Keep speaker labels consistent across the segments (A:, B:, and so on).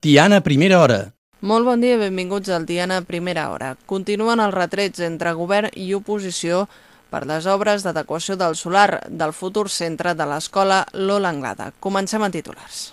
A: Tiana, primera hora.
B: Molt bon dia benvinguts al Tiana Primera Hora. Continuen els retrets entre govern i oposició per les obres d'adequació del solar del futur centre de l'escola Lola Anglada. Comencem a titulars.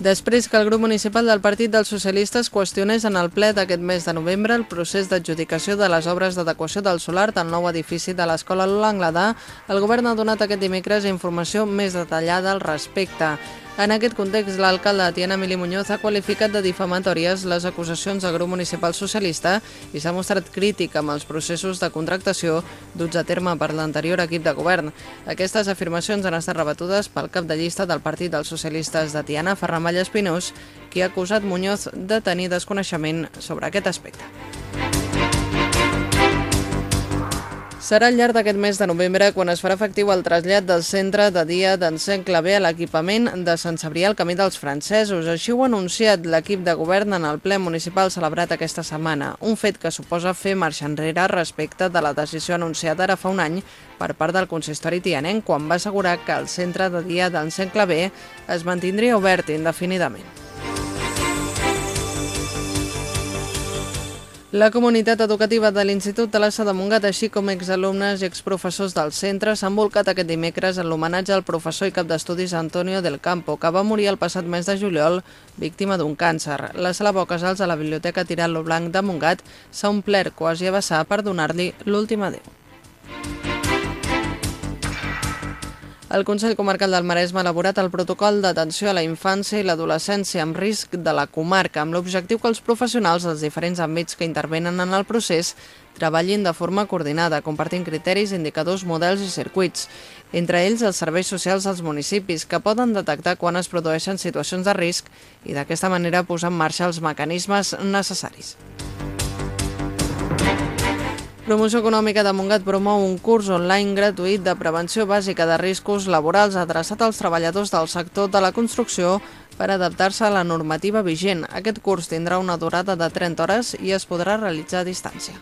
B: Després que el grup municipal del Partit dels Socialistes qüestionés en el ple d'aquest mes de novembre el procés d'adjudicació de les obres d'adequació del solar del nou edifici de l'Escola Lola Anglada, el govern ha donat aquest dimecres informació més detallada al respecte. En aquest context, l'alcalde de Tiana, Emili Muñoz, ha qualificat de difamatòries les acusacions del grup municipal socialista i s'ha mostrat crític amb els processos de contractació duts a terme per l'anterior equip de govern. Aquestes afirmacions han estat rebatudes pel cap de llista del Partit dels Socialistes de Tiana, Ferran Vall Espinós, qui ha acusat Muñoz de tenir desconeixement sobre aquest aspecte. Serà al llarg d'aquest mes de novembre quan es farà efectiu el trasllat del centre de dia d'encén clavé a l'equipament de Sant Cebrià al Camí dels Francesos. Així ho ha anunciat l'equip de govern en el ple municipal celebrat aquesta setmana, un fet que suposa fer marxa enrere respecte de la decisió anunciada ara fa un any per part del consistori tianenc quan va assegurar que el centre de dia d'encén clavé es mantindria obert indefinidament. La comunitat educativa de l'Institut de l'Assa de Montgat, així com exalumnes i exprofessors del centre, s'han volcat aquest dimecres en l'homenatge al professor i cap d'estudis Antonio del Campo, que va morir el passat mes de juliol víctima d'un càncer. La sala Bocasals a la Biblioteca Tirant-lo Blanc de Montgat s'ha omplert quasi a vessar per donar-li l'últim adeu. El Consell Comarcal del Maresme ha elaborat el protocol d'atenció a la infància i l'adolescència amb risc de la comarca, amb l'objectiu que els professionals dels diferents àmbits que intervenen en el procés treballin de forma coordinada, compartint criteris, indicadors, models i circuits. Entre ells, els serveis socials dels municipis, que poden detectar quan es produeixen situacions de risc i d'aquesta manera posar en marxa els mecanismes necessaris. Promoció Econòmica de Montgat promou un curs online gratuït de prevenció bàsica de riscos laborals adreçat als treballadors del sector de la construcció per adaptar-se a la normativa vigent. Aquest curs tindrà una durada de 30 hores i es podrà realitzar a distància.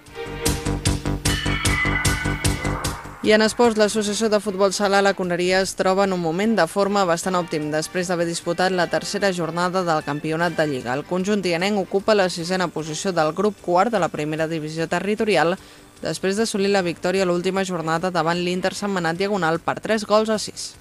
B: I en esports, l'associació de futbol sala La Coneria es troba en un moment de forma bastant òptim després d'haver disputat la tercera jornada del campionat de Lliga. El conjunt tianenc ocupa la sisena posició del grup quart de la primera divisió territorial després d'assolir la victòria l'última jornada davant l'Inter Setmanat Diagonal per 3 gols a 6.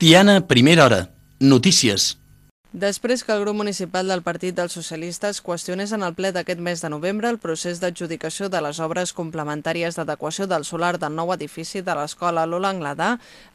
A: Tiana, primera hora. Notícies.
B: Després que el grup municipal del Partit dels Socialistes qüestionés en el ple d'aquest mes de novembre el procés d'adjudicació de les obres complementàries d'adequació del solar del nou edifici de l'escola Lola Anglada,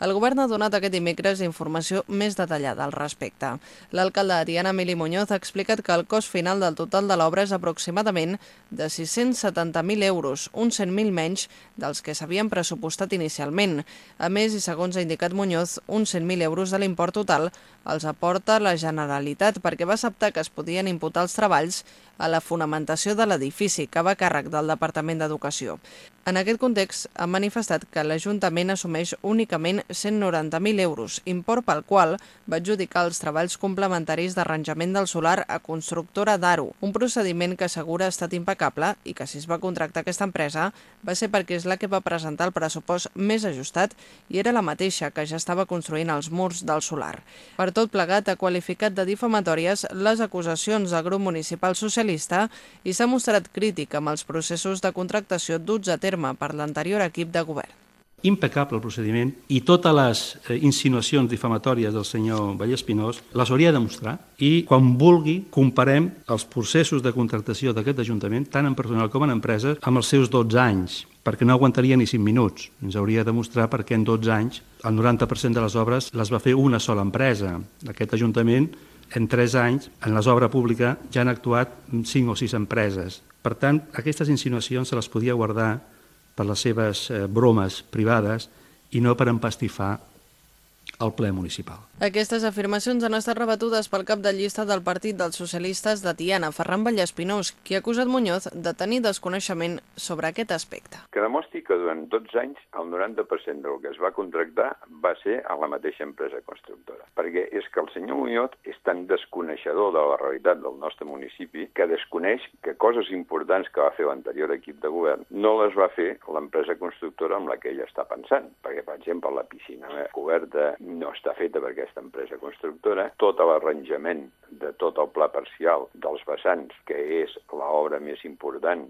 B: el govern ha donat aquest dimecres informació més detallada al respecte. L'alcalde de Tiana, Emili Muñoz, ha explicat que el cost final del total de l'obra és aproximadament de 670.000 euros, uns 100.000 menys dels que s'havien pressupostat inicialment. A més, i segons ha indicat Muñoz, uns 100.000 euros de l'import total els aporta la Generalitat Generalitat perquè va acceptar que es podien imputar els treballs a la fonamentació de l'edifici que va a càrrec del Departament d'Educació. En aquest context, ha manifestat que l'Ajuntament assumeix únicament 190.000 euros, import pel qual va adjudicar els treballs complementaris d'arranjament del solar a constructora d'Aro, un procediment que assegura ha estat impecable i que si es va contractar aquesta empresa va ser perquè és la que va presentar el pressupost més ajustat i era la mateixa que ja estava construint els murs del solar. Per tot plegat, ha qualificat de difamatòries les acusacions del grup municipal socialista i s'ha mostrat crític amb els processos de contractació duts a terme per l'anterior equip de govern.
C: Impecable el procediment i totes les eh, insinuacions difamatòries del senyor Vallespinós les hauria de demostrar i quan vulgui comparem els processos de contractació d'aquest Ajuntament, tant en personal com en empreses, amb els seus 12 anys, perquè no aguantaria ni 5 minuts. Ens hauria de demostrar perquè en 12 anys el 90% de les obres les va fer una sola empresa. Aquest Ajuntament en 3 anys, en les obres públiques, ja han actuat 5 o 6 empreses. Per tant, aquestes insinuacions se les podia guardar per les seves eh, bromes privades i no per empastifar al ple municipal.
B: Aquestes afirmacions han estat rebatudes pel cap de llista del Partit dels Socialistes de Tiana, Ferran Vallespinós, qui ha acusat Muñoz de tenir desconeixement sobre aquest aspecte.
D: Que demostri que durant 12 anys el 90% del que es va contractar va ser a la mateixa empresa constructora. Perquè és que el senyor Muñoz és tan desconeixedor de la realitat del nostre municipi que desconeix que coses importants que va fer l'anterior equip de govern no les va fer l'empresa constructora amb la que ell està pensant. Perquè, per exemple, la piscina coberta no està feta perquè aquesta empresa constructora, tot l'arranjament de tot el pla parcial dels vessants, que és l'obra més important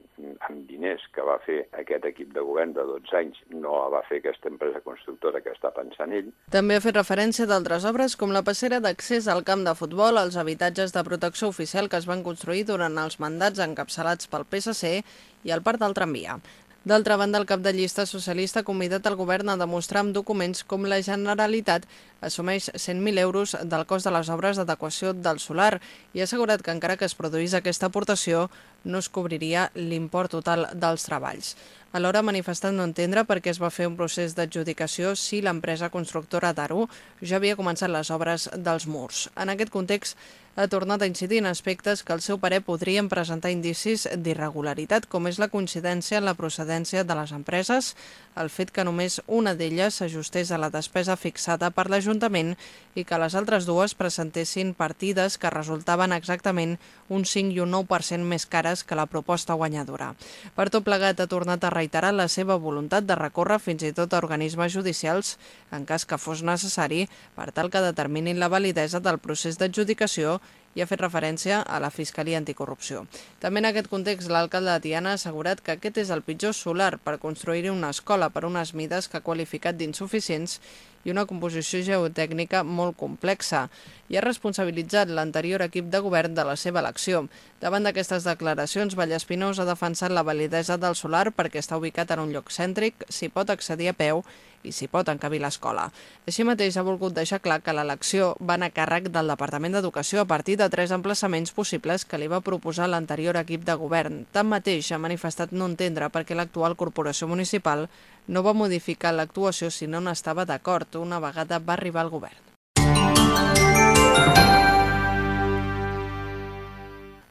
D: amb diners que va fer aquest equip de govern de 12 anys, no la va fer aquesta empresa constructora que està pensant ell.
B: També ha fet referència d'altres obres com la passera d'accés al camp de futbol, els habitatges de protecció oficial que es van construir durant els mandats encapçalats pel PSC i el parc del tramvia. D'altra banda, el cap de llista socialista ha convidat el govern a demostrar amb documents com la Generalitat assumeix 100.000 euros del cost de les obres d'adequació del solar i ha assegurat que encara que es produís aquesta aportació no es cobriria l'import total dels treballs. Alhora ha manifestat no entendre per què es va fer un procés d'adjudicació si l'empresa constructora d'Aro ja havia començat les obres dels murs. En aquest context, ha tornat a incidir en aspectes que al seu parer podrien presentar indicis d'irregularitat, com és la coincidència en la procedència de les empreses, el fet que només una d'elles s'ajustés a la despesa fixada per l'Ajuntament i que les altres dues presentessin partides que resultaven exactament un 5 i un 9% més cares que la proposta guanyadora. Per tot plegat, ha tornat a reiterar la seva voluntat de recórrer fins i tot a organismes judicials en cas que fos necessari per tal que determinin la validesa del procés d'adjudicació i ha fet referència a la Fiscalia Anticorrupció. També en aquest context, l'alcalde de Tiana ha assegurat que aquest és el pitjor solar per construir una escola per unes mides que ha qualificat d'insuficients i una composició geotècnica molt complexa i ha responsabilitzat l'anterior equip de govern de la seva elecció. Davant d'aquestes declaracions, Vallespinós ha defensat la validesa del solar perquè està ubicat en un lloc cèntric, s'hi pot accedir a peu i s'hi pot encabir l'escola. Així mateix ha volgut deixar clar que l'elecció va anar a càrrec del Departament d'Educació a partir de tres emplaçaments possibles que li va proposar l'anterior equip de govern. Tanmateix, ha manifestat no entendre perquè l'actual corporació municipal no va modificar l'actuació si no n'estava d'acord una vegada va arribar al govern.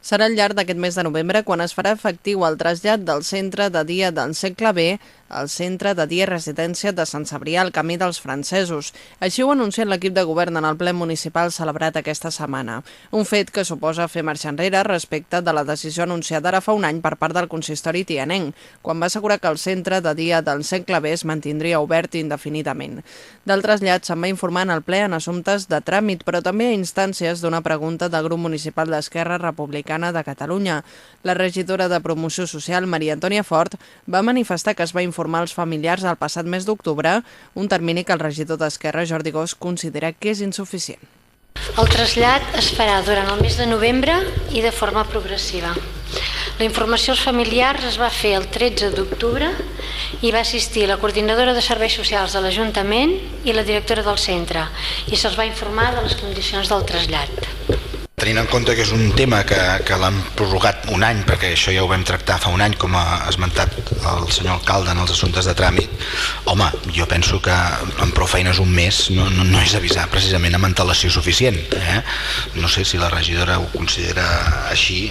B: Serà al llarg d'aquest mes de novembre quan es farà efectiu el trasllat del centre de dia del segle B al centre de dia residència de Sant Cebrià, al camí dels francesos. Així ho ha anunciat l'equip de govern en el ple municipal celebrat aquesta setmana. Un fet que suposa fer marxa enrere respecte de la decisió anunciada ara fa un any per part del consistori tianenc, quan va assegurar que el centre de dia del segle es mantindria obert indefinidament. Del trasllat se'n va informar en el ple en assumptes de tràmit, però també a instàncies d'una pregunta del grup municipal d'Esquerra Republicana de Catalunya. La regidora de Promoció Social, Maria Antònia Fort, va manifestar que es va informar informar els familiars el passat mes d'octubre, un termini que el regidor d'Esquerra, Jordi Gós, considera que és insuficient.
E: El trasllat es farà durant el mes de novembre i de forma progressiva. La informació als familiars es va fer el 13 d'octubre i va assistir la coordinadora de serveis socials de l'Ajuntament i la directora del centre i se'ls va informar de les condicions del trasllat.
F: Tenint en compte que és un tema que, que l'han prorrogat un any, perquè això ja ho vam tractar fa un any, com ha esmentat el senyor alcalde en els assumptes de tràmit, home, jo penso que amb prou feines un mes no, no, no és avisar precisament amb antelació suficient. Eh? No sé si la regidora ho considera així,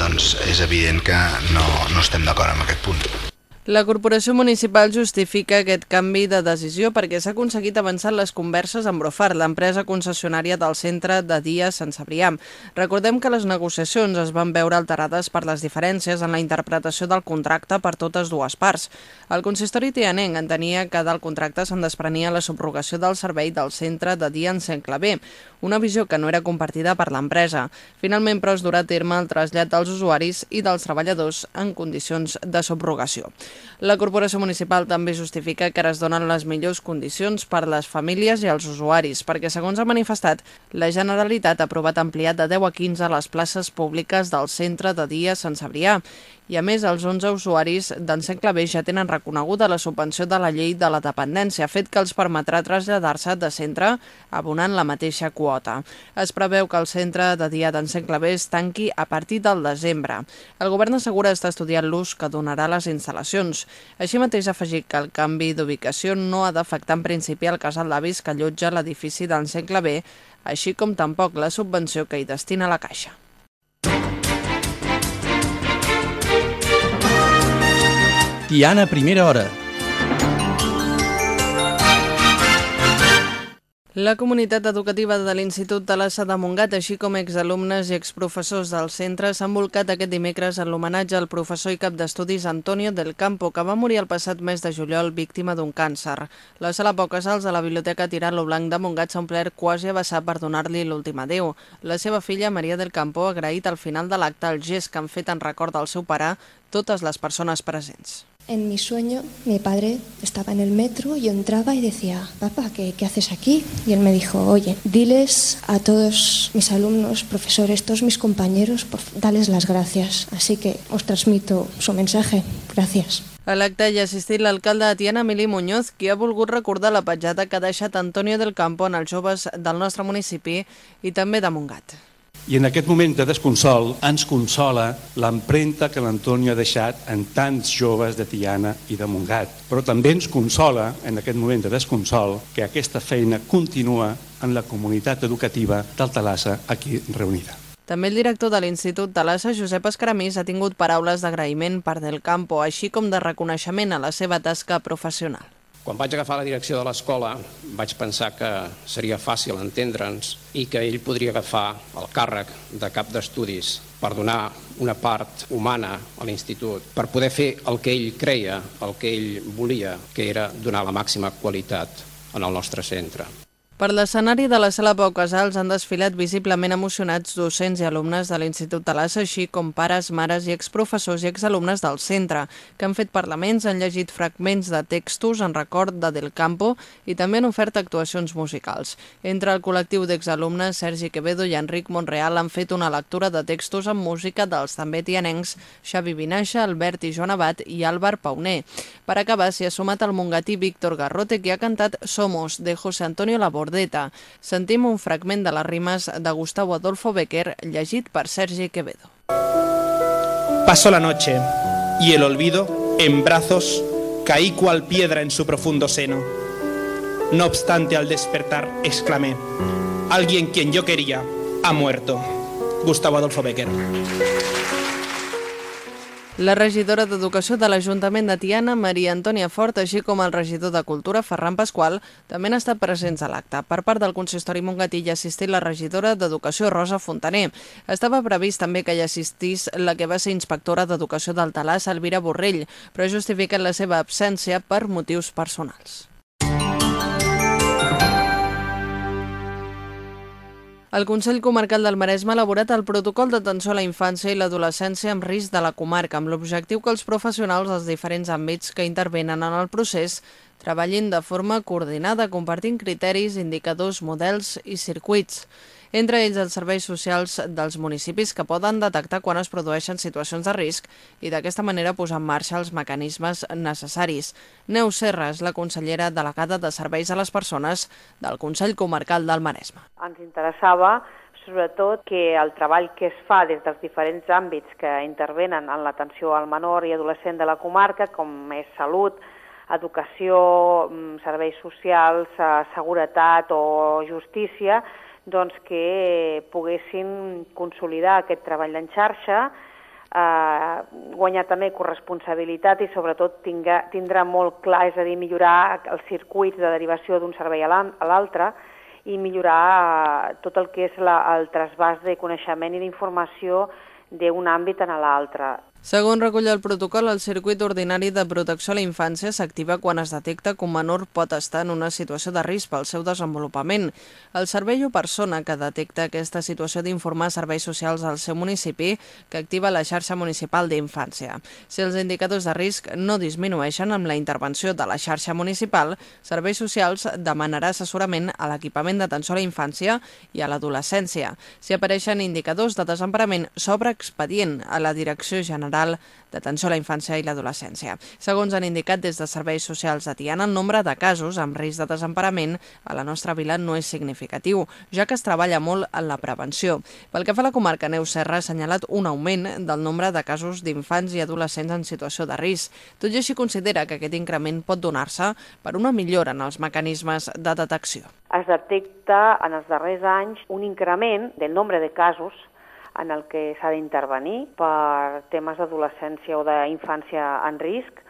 F: doncs és evident que no, no estem d'acord amb aquest punt.
B: La corporació municipal justifica aquest canvi de decisió perquè s'ha aconseguit avançar les converses amb Brofar, l'empresa concessionària del centre de dia Sant Sabrià. Recordem que les negociacions es van veure alterades per les diferències en la interpretació del contracte per totes dues parts. El consistori tianenc entenia que del contracte se'n desprenia la subrogació del servei del centre de dia en Sant Clavé, una visió que no era compartida per l'empresa. Finalment, però, es durà a terme el trasllat dels usuaris i dels treballadors en condicions de subrogació. La Corporació Municipal també justifica que ara es donen les millors condicions per a les famílies i els usuaris, perquè, segons ha manifestat, la Generalitat ha aprovat ampliar de 10 a 15 les places públiques del centre de dia Sant Sabrià I a més, els 11 usuaris d'ensegle B ja tenen reconeguda la subvenció de la llei de la dependència, fet que els permetrà traslladar-se de centre abonant la mateixa quota. Es preveu que el centre de dia d'ensegle B es tanqui a partir del desembre. El govern assegura estar estudiant l'ús que donarà les instal·lacions. Així mateix ha afegit que el canvi d'ubicació no ha d'afectar en principi el casal d'avis que allotja l'edifici d'ensegle B, així com tampoc la subvenció que hi destina la Caixa.
A: Tiana Primera Hora.
B: La comunitat educativa de l'Institut de l'Assa de Montgat, així com exalumnes i exprofessors del centre, s'han volcat aquest dimecres en l'homenatge al professor i cap d'estudis Antonio del Campo, que va morir el passat mes de juliol víctima d'un càncer. La sala Pocasalts de la Biblioteca Tirant-lo Blanc de Montgat s'ha omplert quasi a vessar per donar-li l'últim adéu. La seva filla, Maria del Campo, ha agraït al final de l'acte el gest que han fet en record del seu pare totes les persones presents.
G: En mi sueño, mi padre estaba en el metro, yo entraba y decía, papá, ¿qué, ¿qué, haces aquí? Y él me dijo, oye, diles a todos mis alumnos, profesores, todos mis compañeros, por, dales las gracias. Así que os transmito su mensaje. Gracias.
B: A l'acte hi ha assistit l'alcalde de Tiana, Emili Muñoz, qui ha volgut recordar la petjada que ha deixat Antonio del Campo en els joves del nostre municipi i també de Montgat.
C: I en aquest moment de desconsol ens consola l'empremta que l'Antonio ha deixat en tants joves de Tiana i de Montgat. Però també ens consola, en aquest moment de desconsol, que aquesta feina continua en la comunitat educativa d'Altalassa aquí reunida.
B: També el director de l'Institut Talassa, Josep Escaramís, ha tingut paraules d'agraïment per Del Campo, així com de reconeixement a la seva tasca professional.
H: Quan vaig agafar la direcció de l'escola vaig pensar que seria fàcil entendre'ns i que ell podria agafar el càrrec de cap d'estudis per donar una part humana a l'institut, per poder fer el que ell creia, el que ell volia, que era donar la màxima qualitat en el nostre centre.
B: Per l'escenari de la sala Pau Casals han desfilat visiblement emocionats docents i alumnes de l'Institut de l'Assa, així com pares, mares i exprofessors i exalumnes del centre, que han fet parlaments, han llegit fragments de textos en record de Del Campo i també han ofert actuacions musicals. Entre el col·lectiu d'exalumnes, Sergi Quevedo i Enric Monreal han fet una lectura de textos amb música dels també tianencs Xavi Vinaixa, Albert i Joan Abat i Álvar Pauner. Per acabar, s'hi ha sumat el mongatí Víctor Garrote, que ha cantat Somos, de José Antonio Laborde Bordeta. Sentim un fragment de les rimes de Gustavo Adolfo Becker, llegit per Sergi Quevedo.
I: Pasó la noche y el olvido, en brazos, caí cual piedra en su profundo seno. No obstante, al despertar, exclamé, alguien quien yo quería ha muerto. Gustavo Adolfo Becker.
B: La regidora d'Educació de l'Ajuntament de Tiana, Maria Antònia Fort, així com el regidor de Cultura, Ferran Pasqual, també han estat presents a l'acte. Per part del consistori Montgatí hi ha assistit la regidora d'Educació, Rosa Fontaner. Estava previst també que hi assistís la que va ser inspectora d'Educació del Talàs, Elvira Borrell, però ha justificat la seva absència per motius personals. El Consell Comarcal del Maresme ha elaborat el protocol d'atenció a la infància i l'adolescència amb risc de la comarca, amb l'objectiu que els professionals dels diferents àmbits que intervenen en el procés treballin de forma coordinada, compartint criteris, indicadors, models i circuits entre ells els serveis socials dels municipis que poden detectar quan es produeixen situacions de risc i d'aquesta manera posar en marxa els mecanismes necessaris. Neus Serres, la consellera delegada de Serveis a les Persones del Consell Comarcal del Maresme.
J: Ens interessava sobretot que el treball que es fa des dels diferents àmbits que intervenen en l'atenció al menor i adolescent de la comarca, com és salut, educació, serveis socials, seguretat o justícia, doncs que poguessin consolidar aquest treball en xarxa, eh, guanyar també corresponsabilitat i sobretot tinga, tindrà molt clar, és a dir, millorar els circuits de derivació d'un servei a l'altre i millorar tot el que és la, el trasbàs de coneixement i d'informació d'un àmbit en l'altre.
B: Segons recull el protocol, el circuit ordinari de protecció a la infància s'activa quan es detecta que un menor pot estar en una situació de risc pel seu desenvolupament. El servei o persona que detecta aquesta situació d'informar serveis socials al seu municipi que activa la xarxa municipal d'infància. Si els indicadors de risc no disminueixen amb la intervenció de la xarxa municipal, Serveis Socials demanarà assessorament a l'equipament d'atenció a la infància i a l'adolescència. Si apareixen indicadors de desemparament, s'obre expedient a la Direcció General General d'Atenció a la Infància i l'Adolescència. Segons han indicat des de Serveis Socials de Tiana, el nombre de casos amb risc de desemparament a la nostra vila no és significatiu, ja que es treballa molt en la prevenció. Pel que fa a la comarca, Neus Serra ha assenyalat un augment del nombre de casos d'infants i adolescents en situació de risc. Tot i així considera que aquest increment pot donar-se per una millora en els mecanismes de detecció.
J: Es detecta en els darrers anys un increment del nombre de casos en el que s'ha d'intervenir per temes d'adolescència o d'infància en risc.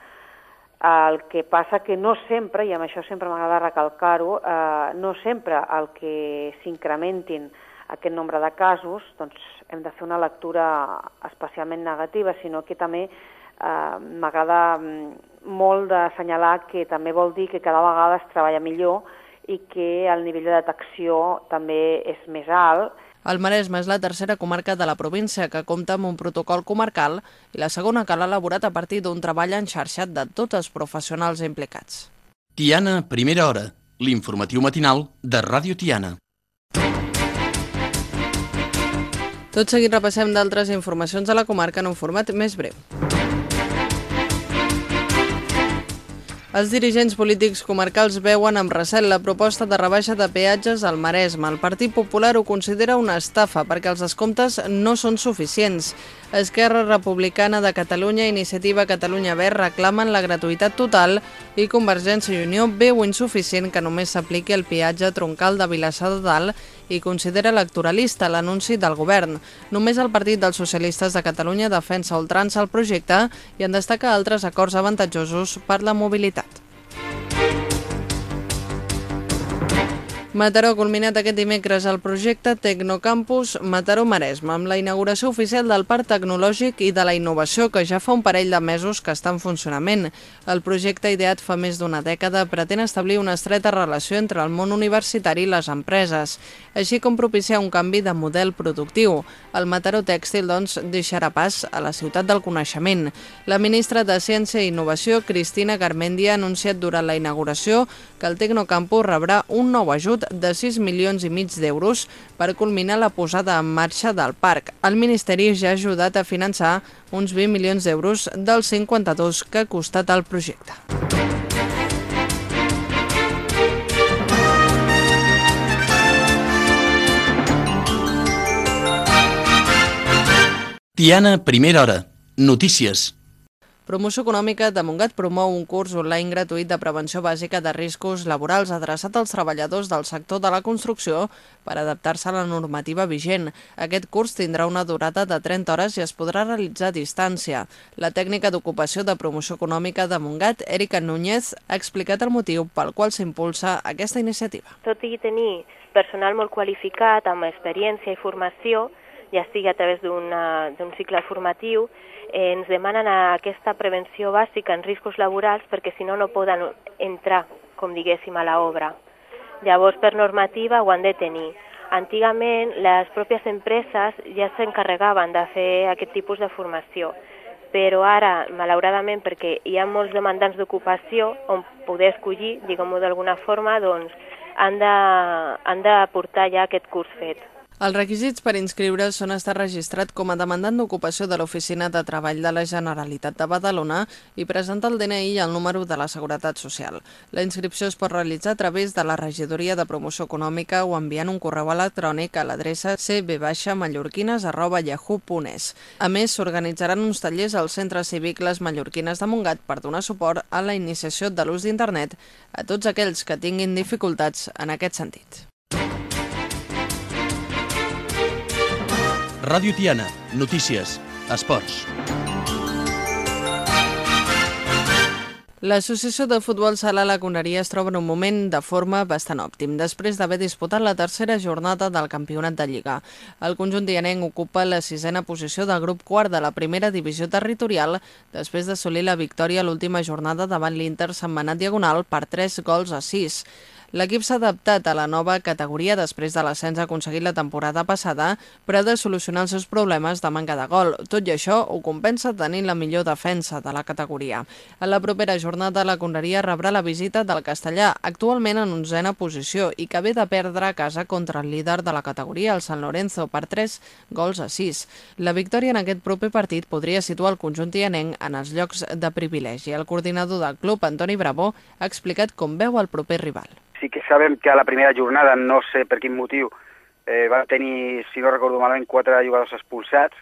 J: El que passa que no sempre, i amb això sempre m'agrada recalcar-ho, eh, no sempre el que s'incrementin aquest nombre de casos, doncs hem de fer una lectura especialment negativa, sinó que també eh, m'agrada mm, molt d'assenyalar que també vol dir que cada vegada es treballa millor i que el nivell de detecció també és més alt
B: el Maresme és la tercera comarca de la província que compta amb un protocol comarcal i la segona que l'ha elaborat a partir d'un treball enxarxat de tots els professionals implicats.
A: Tiana, primera hora, l'informatiu matinal de Ràdio Tiana.
B: Tot seguit repassem d'altres informacions de la comarca en un format més breu. Els dirigents polítics comarcals veuen amb recel la proposta de rebaixa de peatges al Maresme. El Partit Popular ho considera una estafa perquè els descomptes no són suficients. Esquerra Republicana de Catalunya i Iniciativa Catalunya Verd reclamen la gratuïtat total i Convergència i Unió veu insuficient que només s'apliqui el peatge troncal de Vilassar de Dalt i considera electoralista l'anunci del govern. Només el Partit dels Socialistes de Catalunya defensa ultrança el projecte i en destaca altres acords avantatjosos per la mobilitat. Mataró ha culminat aquest dimecres el projecte Tecnocampus Mataró-Maresme amb la inauguració oficial del Parc Tecnològic i de la Innovació que ja fa un parell de mesos que està en funcionament. El projecte, ideat fa més d'una dècada, pretén establir una estreta relació entre el món universitari i les empreses, així com propiciar un canvi de model productiu. El Mataró Tèxtil, doncs, deixarà pas a la ciutat del coneixement. La ministra de Ciència i Innovació, Cristina Garmendia, ha anunciat durant la inauguració que el Tecnocampus rebrà un nou ajut de 6 milions i mig d'euros per culminar la posada en marxa del parc. El Ministeri ja ha ajudat a finançar uns 20 milions d'euros dels 52 que ha costat el projecte.
A: Tiana, primera hora. Notícies.
B: Promoció Econòmica de Montgat promou un curs online gratuït de prevenció bàsica de riscos laborals adreçat als treballadors del sector de la construcció per adaptar-se a la normativa vigent. Aquest curs tindrà una durada de 30 hores i es podrà realitzar a distància. La tècnica d'ocupació de promoció econòmica de Montgat, Erika Núñez, ha explicat el motiu pel qual s'impulsa aquesta iniciativa.
K: Tot i tenir personal molt qualificat, amb experiència i formació, ja sigui a través d'un cicle formatiu, eh, ens demanen aquesta prevenció bàsica en riscos laborals perquè si no no poden entrar, com diguéssim, a l'obra. Llavors, per normativa ho han de tenir. Antigament, les pròpies empreses ja s'encarregaven de fer aquest tipus de formació, però ara, malauradament, perquè hi ha molts demandants d'ocupació on poder escollir, diguem-ho d'alguna forma, doncs han de, han de portar ja aquest curs fet.
B: Els requisits per inscriure's són estar registrat com a demandant d'ocupació de l'Oficina de Treball de la Generalitat de Badalona i presentar el DNI i el número de la Seguretat Social. La inscripció es pot realitzar a través de la Regidoria de Promoció Econòmica o enviant un correu electrònic a l'adreça cb-mallorquines.yahoo.es. A més, s'organitzaran uns tallers al Centre Cívic Les Mallorquines de Montgat per donar suport a la iniciació de l'ús d'internet a tots aquells que tinguin dificultats en aquest sentit.
A: Ràdio Tiana, notícies, esports.
B: L'associació de futbol Sala La Coneria es troba en un moment de forma bastant òptim, després d'haver disputat la tercera jornada del campionat de Lliga. El conjunt dianenc ocupa la sisena posició del grup quart de la primera divisió territorial després d'assolir la victòria l'última jornada davant l'Inter setmanat diagonal per 3 gols a 6. L'equip s'ha adaptat a la nova categoria després de l'ascens aconseguit la temporada passada, però ha de solucionar els seus problemes de manca de gol. Tot i això, ho compensa tenint la millor defensa de la categoria. En la propera jornada, la Conreria rebrà la visita del Castellà, actualment en onzena posició i que ve de perdre a casa contra el líder de la categoria, el San Lorenzo, per 3 gols a 6. La victòria en aquest proper partit podria situar el conjunt tianenc en els llocs de privilegi. El coordinador del club, Antoni Bravo, ha explicat com veu el proper rival.
L: Sí que sabem que a la primera jornada, no sé per quin motiu, eh, va tenir, si no recordo malament, quatre jugadors expulsats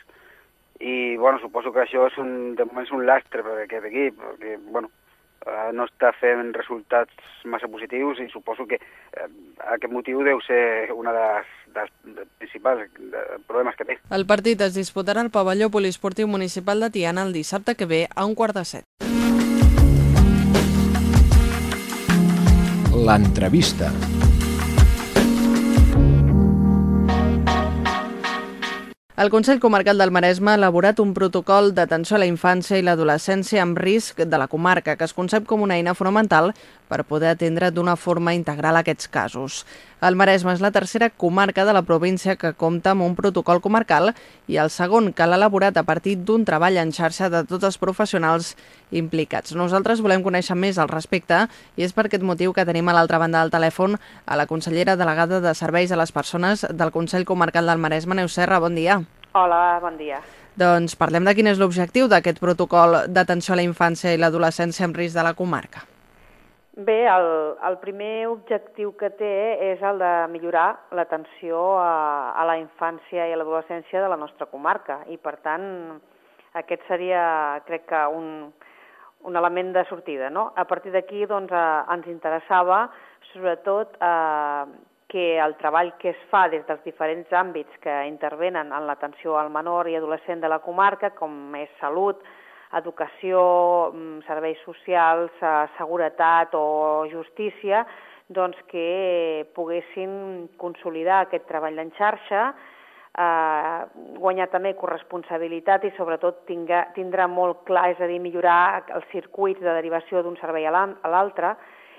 L: i bueno, suposo que això és un, de moment és un lastre per aquest equip, perquè bueno, eh, no està fent resultats massa positius i suposo que eh, aquest motiu deu ser una de les, dels, dels principals de, problemes que té.
B: El partit es disputarà al pavelló poliesportiu municipal de Tiana el dissabte que ve a un quart de set.
M: L'entrevista.
B: El Consell Comarcal del Maresme ha elaborat un protocol d'atenció a la infància i l'adolescència amb risc de la comarca, que es concep com una eina fonamental per poder atendre d'una forma integral aquests casos. El Maresme és la tercera comarca de la província que compta amb un protocol comarcal i el segon que l'ha elaborat a partir d'un treball en xarxa de tots els professionals implicats. Nosaltres volem conèixer més al respecte i és per aquest motiu que tenim a l'altra banda del telèfon a la consellera delegada de Serveis a les Persones del Consell Comarcal del Maresme, Neus Serra. Bon dia.
J: Hola, bon dia.
B: Doncs parlem de quin és l'objectiu d'aquest protocol d'atenció a la infància i l'adolescència amb risc de la comarca.
J: Bé, el, el primer objectiu que té és el de millorar l'atenció a, a la infància i a l'adolescència de la nostra comarca i, per tant, aquest seria, crec que, un, un element de sortida. No? A partir d'aquí doncs, eh, ens interessava, sobretot, eh, que el treball que es fa des dels diferents àmbits que intervenen en l'atenció al menor i adolescent de la comarca, com és salut, educació, mm, serveis socials, eh, seguretat o justícia, doncs que poguessin consolidar aquest treball en xarxa, eh, guanyar també corresponsabilitat i sobretot tinga, tindrà molt clar, és a dir, millorar els circuits de derivació d'un servei a l'altre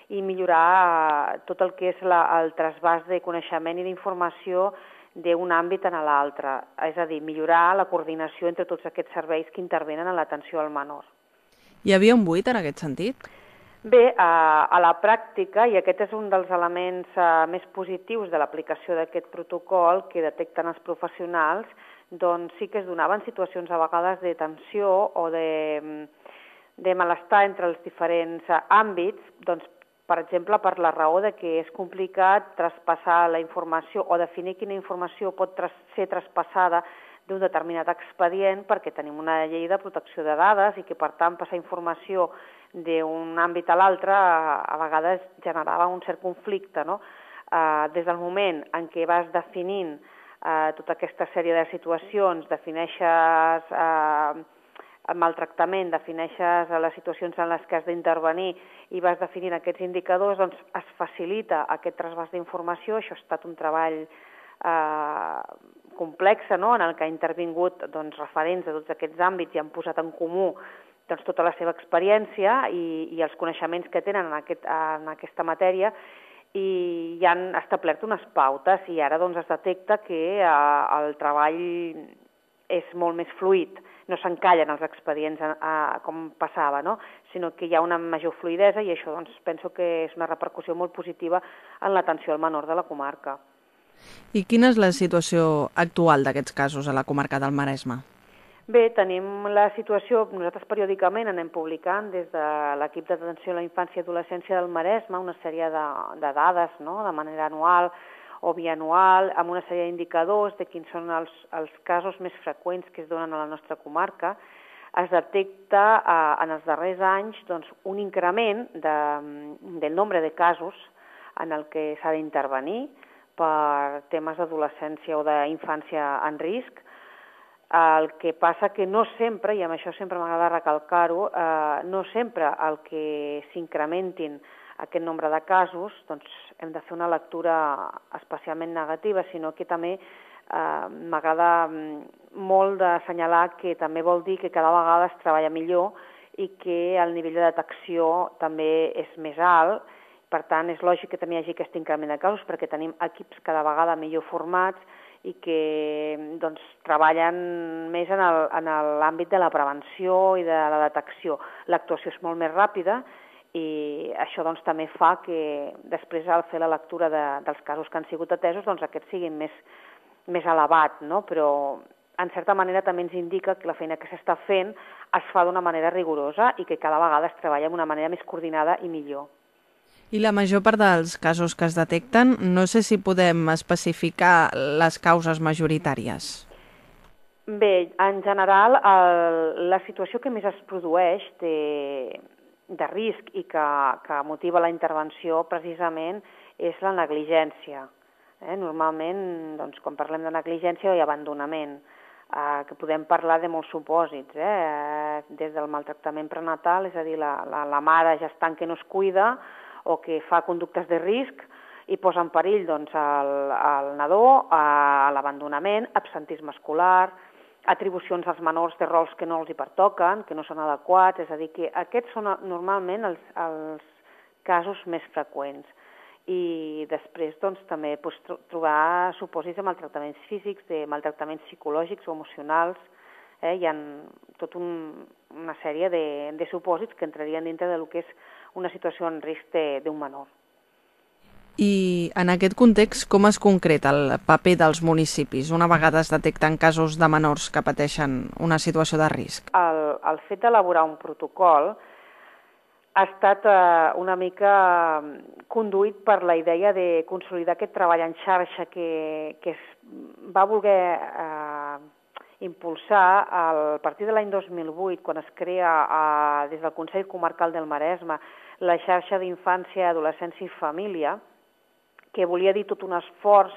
J: i millorar eh, tot el que és la, el trasbàs de coneixement i d'informació d'un àmbit en l'altre, és a dir, millorar la coordinació entre tots aquests serveis que intervenen en l'atenció al menor.
B: Hi havia un buit en aquest sentit?
J: Bé, a, a la pràctica, i aquest és un dels elements uh, més positius de l'aplicació d'aquest protocol que detecten els professionals, doncs sí que es donaven situacions a vegades de tensió o de, de malestar entre els diferents àmbits, doncs per exemple, per la raó de que és complicat traspassar la informació o definir quina informació pot tras ser traspassada d'un determinat expedient perquè tenim una llei de protecció de dades i que, per tant, passar informació d'un àmbit a l'altre a, a vegades generava un cert conflicte. No? Eh, des del moment en què vas definint eh, tota aquesta sèrie de situacions, defineixes eh, el maltractament, defineixes les situacions en les que has d'intervenir i vas definint aquests indicadors, doncs es facilita aquest trasbàs d'informació. Això ha estat un treball eh, complex no? en el que ha intervingut doncs, referents de tots aquests àmbits i han posat en comú doncs, tota la seva experiència i, i els coneixements que tenen en, aquest, en aquesta matèria i ja han establert unes pautes i ara doncs, es detecta que eh, el treball és molt més fluid no s'encallen els expedients a, a, com passava, no? sinó que hi ha una major fluidesa i això doncs, penso que és una repercussió molt positiva en l'atenció al menor de la comarca.
B: I quina és la situació actual d'aquests casos a la comarca del Maresme?
J: Bé, tenim la situació, nosaltres periòdicament anem publicant des de l'equip d'atenció a la infància i adolescència del Maresme una sèrie de, de dades no? de manera anual o bianual, amb una sèrie d'indicadors de quins són els, els casos més freqüents que es donen a la nostra comarca, es detecta eh, en els darrers anys doncs, un increment de, del nombre de casos en el que s'ha d'intervenir per temes d'adolescència o d'infància en risc. El que passa que no sempre, i amb això sempre m'agrada recalcar-ho, eh, no sempre el que s'incrementin aquest nombre de casos, doncs hem de fer una lectura especialment negativa, sinó que també eh, m'agrada mm, molt d'assenyalar que també vol dir que cada vegada es treballa millor i que el nivell de detecció també és més alt Per tant, és lògic que també hi hagi aquest increment de casos perquè tenim equips cada vegada millor formats i que doncs, treballen més en l'àmbit de la prevenció i de la detecció. L'actuació és molt més ràpida i això doncs, també fa que després al fer la lectura de, dels casos que han sigut atesos doncs, aquests siguin més, més elevat, no? però en certa manera també ens indica que la feina que s'està fent es fa d'una manera rigorosa i que cada vegada es treballa d'una manera més coordinada i millor.
B: I la major part dels casos que es detecten, no sé si podem especificar les causes majoritàries.
J: Bé, en general, el, la situació que més es produeix de, de risc i que, que motiva la intervenció precisament és la negligència. Eh? Normalment, doncs, quan parlem de negligència i abandonament, eh, que podem parlar de molts supòsits, eh? des del maltractament prenatal, és a dir, la, la, la mare gestant que no es cuida, o que fa conductes de risc i posa en perill doncs, el, el nadó, a l'abandonament, absentisme escolar, atribucions als menors de rols que no els hi pertoquen, que no són adequats, és a dir, que aquests són normalment els, els casos més freqüents. I després doncs, també doncs, trobar supòsits de maltractaments físics, de maltractaments psicològics o emocionals, eh? hi ha tot un, una sèrie de, de supòsits que entrarien dintre del que és una situació en risc d'un menor.
B: I en aquest context, com es concreta el paper dels municipis una vegada es detecten casos de menors que pateixen una situació de risc?
J: El, el fet d'elaborar un protocol ha estat eh, una mica conduït per la idea de consolidar aquest treball en xarxa que, que es va voler eh, impulsar a partir de l'any 2008, quan es crea eh, des del Consell Comarcal del Maresme la xarxa d'infància, adolescència i família, que volia dir tot un esforç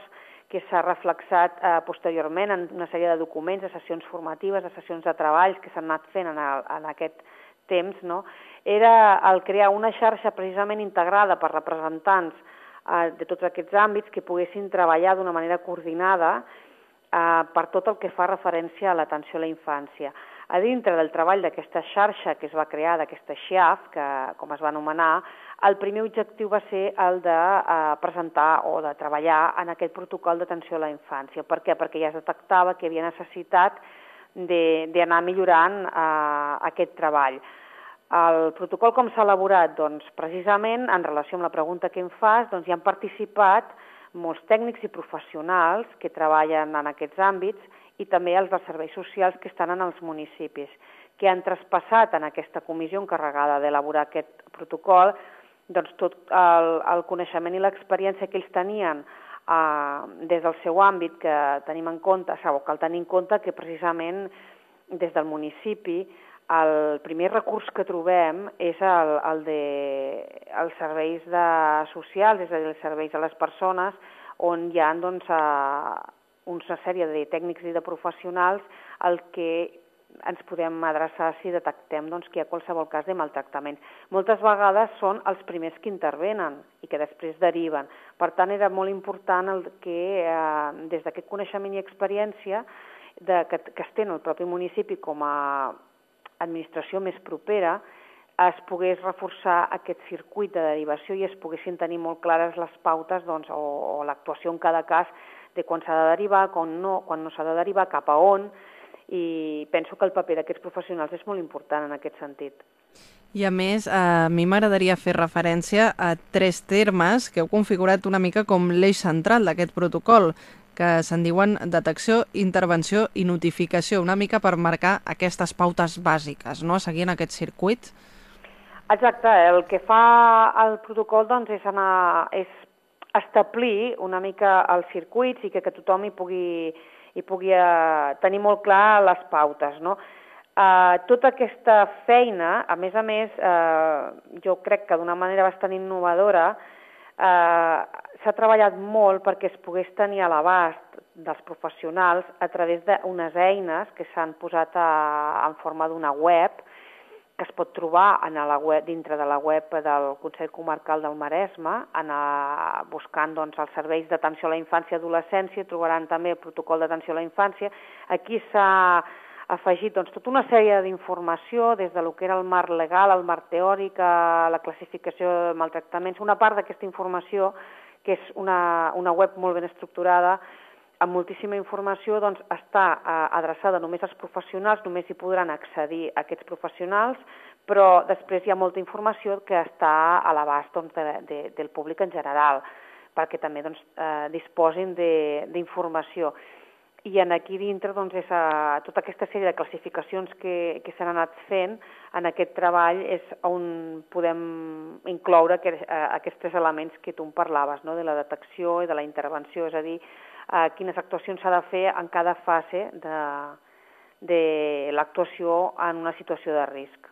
J: que s'ha reflexat eh, posteriorment en una sèrie de documents, de sessions formatives, de sessions de treballs que s'han anat fent en, el, en aquest temps, no? era el crear una xarxa precisament integrada per representants eh, de tots aquests àmbits que poguessin treballar d'una manera coordinada eh, per tot el que fa referència a l'atenció a la infància. A dintre del treball d'aquesta xarxa que es va crear, d'aquesta XIAF, que com es va anomenar, el primer objectiu va ser el de eh, presentar o de treballar en aquest protocol d'atenció a la infància. Per què? Perquè ja es detectava que hi havia necessitat d'anar millorant eh, aquest treball. El protocol com s'ha elaborat? Doncs precisament en relació amb la pregunta que em fas, doncs hi han participat molts tècnics i professionals que treballen en aquests àmbits i també els dels serveis socials que estan en els municipis, que han traspassat en aquesta comissió encarregada d'elaborar aquest protocol doncs tot el, el coneixement i l'experiència que ells tenien eh, des del seu àmbit, que tenim en compte, sabeu, cal tenir en compte que precisament des del municipi el primer recurs que trobem és el, el de els serveis de socials, és a dir, els serveis a les persones, on hi ha doncs, una sèrie de tècnics i de professionals al que ens podem adreçar si detectem doncs, que hi ha qualsevol cas de maltractament. Moltes vegades són els primers que intervenen i que després deriven. Per tant, era molt important el que eh, des d'aquest coneixement i experiència de, que, que es té el propi municipi com a administració més propera es pogués reforçar aquest circuit de derivació i es poguessin tenir molt clares les pautes doncs, o, o l'actuació en cada cas de quan s'ha de derivar, quan no, quan no s'ha de derivar, cap a on, i penso que el paper d'aquests professionals és molt important en aquest sentit.
B: I a més, a mi m'agradaria fer referència a tres termes que heu configurat una mica com l'eix central d'aquest protocol, que se'n diuen detecció, intervenció i notificació, una mica per marcar aquestes pautes bàsiques, no?, en aquest circuit.
J: Exacte, el que fa el protocol doncs, és, anar, és establir una mica els circuits i que, que tothom hi pugui, hi pugui uh, tenir molt clar les pautes. No? Uh, tota aquesta feina, a més a més, uh, jo crec que d'una manera bastant innovadora, uh, s'ha treballat molt perquè es pogués tenir a l'abast dels professionals a través d'unes eines que s'han posat a, en forma d'una web que es pot trobar en la web, dintre de la web del Consell Comarcal del Maresme, en a, buscant doncs, els serveis d'atenció a la infància i adolescència, trobaran també el protocol d'atenció a la infància. Aquí s'ha afegit doncs, tota una sèrie d'informació des de lo que era el marc legal, el marc teòric, la classificació de maltractaments. Una part d'aquesta informació, que és una, una web molt ben estructurada, amb moltíssima informació, doncs, està eh, adreçada només als professionals, només hi podran accedir aquests professionals, però després hi ha molta informació que està a l'abast doncs, de, de, del públic en general, perquè també doncs, eh, disposin d'informació i en aquí dintre doncs, és a, eh, tota aquesta sèrie de classificacions que, que s'han anat fent en aquest treball és on podem incloure aquest, eh, aquests tres elements que tu em parlaves, no? de la detecció i de la intervenció, és a dir, eh, quines actuacions s'ha de fer en cada fase de, de l'actuació en una situació de risc.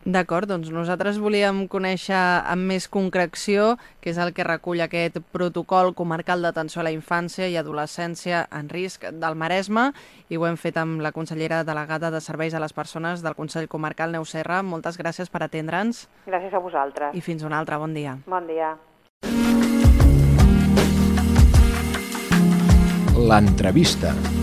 B: D'acord, doncs nosaltres volíem conèixer amb més concreció què és el que recull aquest protocol comarcal d'atenció a la infància i adolescència en risc del Maresme i ho hem fet amb la consellera delegada de Serveis a les Persones del Consell Comarcal, Neu Serra. Moltes gràcies per atendre'ns.
J: Gràcies a vosaltres.
B: I fins una altra. Bon dia.
J: Bon dia.
M: L'entrevista.